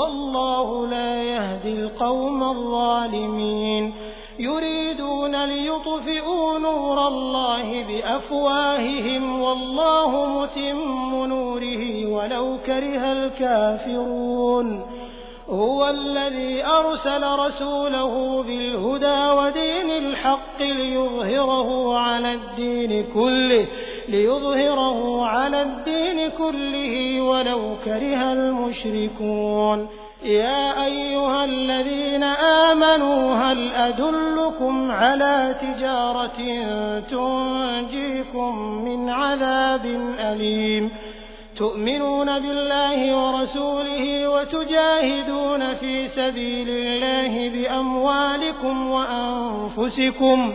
والله لا يهدي القوم الظالمين. يريدون ليطفئوا نور الله بأفواههم والله متم نوره ولو كره الكافرون. هو الذي أرسل رسوله بالهدى ودين الحق ليظهره على الدين كله. ليظهره على الدين كله ولو كره المشركون. يا أيها الذين آمنوا هل أدلكم على تجارة تنجيكم من عذاب أليم؟ تؤمنون بالله ورسوله وتجاهدون في سبيل الله بأموالكم وأنفسكم.